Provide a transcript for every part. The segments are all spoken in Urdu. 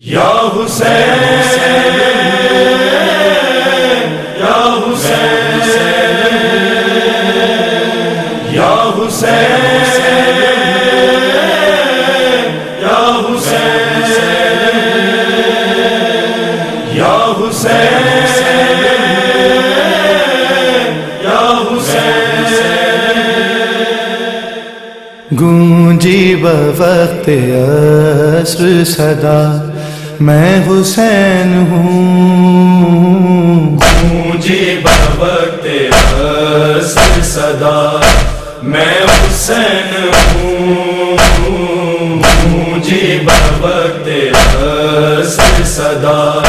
یا حسین یا حسین یا حسین یا حسین یا حسین یا حسین۔ گونجی بوقت عصر صدا۔ میں حسین ہوں۔ گونجی بوقت عصر صدا میں حسین ہوں۔ گونجی بوقت عصر صدا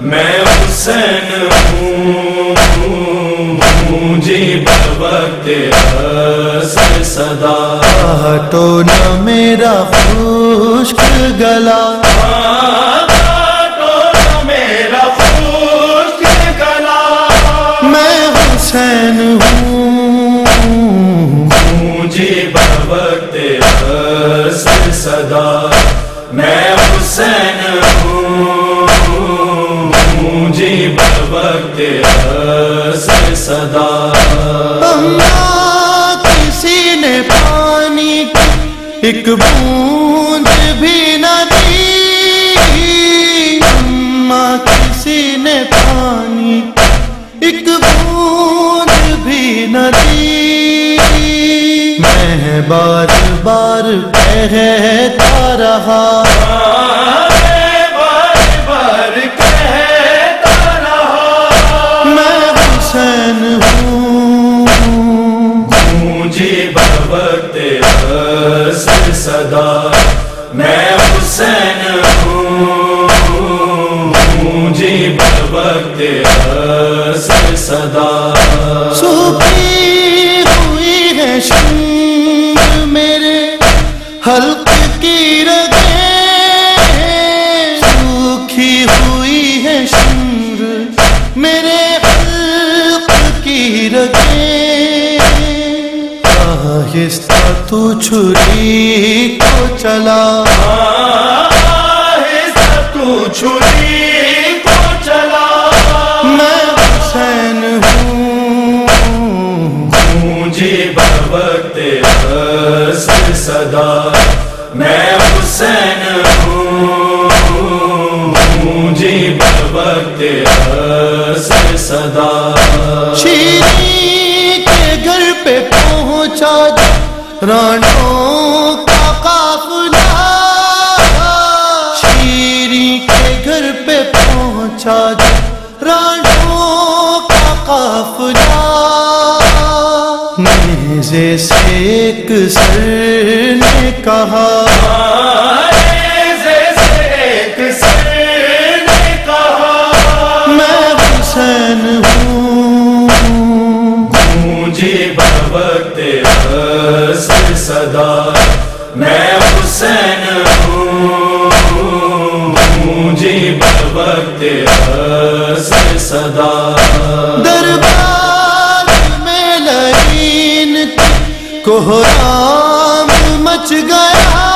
میں حسین ہوں۔ گونجی بوقت عصر صدا۔ تو نہ میرا خشک گلا۔ صدا میں حسین ہوں۔ مجھے بوقت صدا۔ کسی نے پانی کی ایک بوند میں بار بار کہتا رہا۔ بار بار کہتا رہا میں حسین ہوں۔ مجھے بوقت عصر صدا۔ رگیں آہستہ تو چھری کو چلا۔ آہستہ تو چھری کو چلا۔ میں حسین ہوں۔ مجھے عصر صدا۔ صدا۔ شیری کے گھر پہ پہنچا رانوں کا قافلہ۔ شیری کے گھر پہ پہنچا رانوں کا قافلہ۔ نیزے سے ایک سر نے کہا بوقت عصر صدا دربار میں لین کوہرام مچ گیا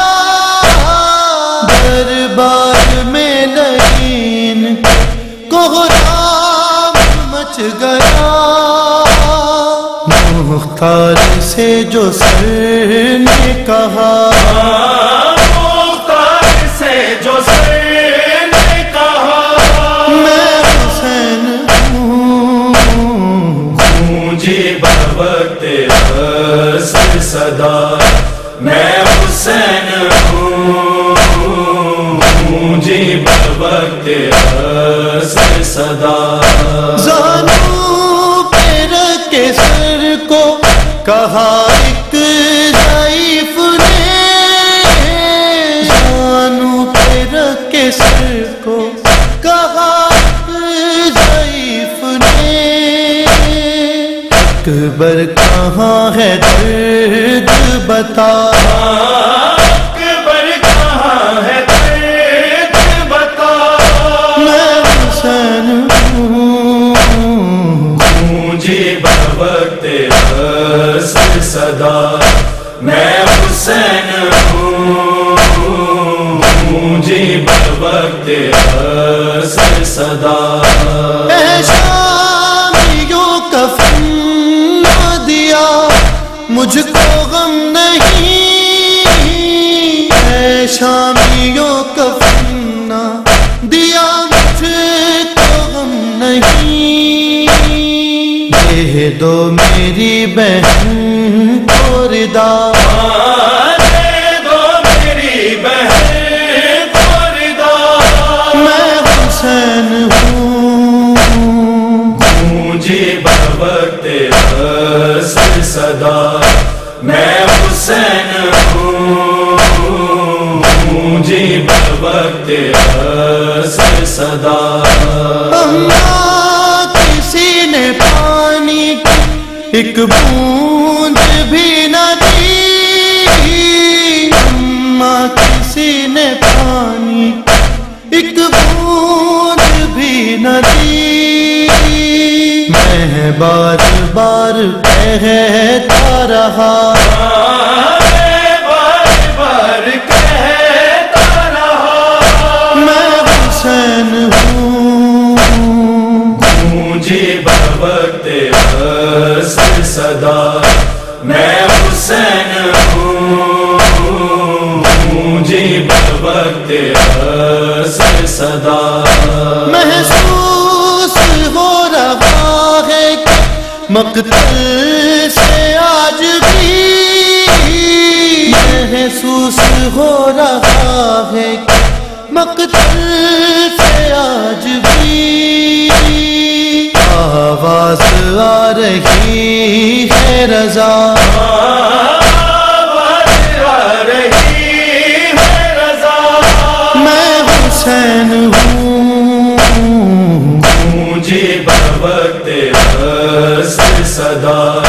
دربار میں لین کوہرام مچ گیا مختار سے جو سر نے کہا بوقت عصر صدا۔ زانو پہ رکھ کے سر کو کہا ایک ضعیف نے۔ زانو پہ رکھ کے سر کو کہا ایک ضعیف نے۔ اکبر کہاں ہے درد بتا۔ بوقت وقت اثر صدا۔ شامیوں کفن نہ دیا مجھ کو غم نہیں۔ اے شامیوں کفن نہ دیا مجھ کو غم نہیں۔ دے دو میری بہن کو ردا۔ میں حسین ہوں مجھے بوقت سے صدا۔ کسی نے پانی کی ایک بوند بار بار کہتا رہا۔ بار بار کہتا رہا میں حسین ہوں۔ مجھے بوقت اثر صدا۔ میں حسین ہوں۔ مجھے بوقت اثر صدا۔ مقتل سے آج بھی محسوس ہو رہا ہے مقتل سے آج بھی آواز آ رہی ہے رضا۔ آواز آ رہی ہے رضا میں حسین ہوں۔ مجھے بوقت اثر صدا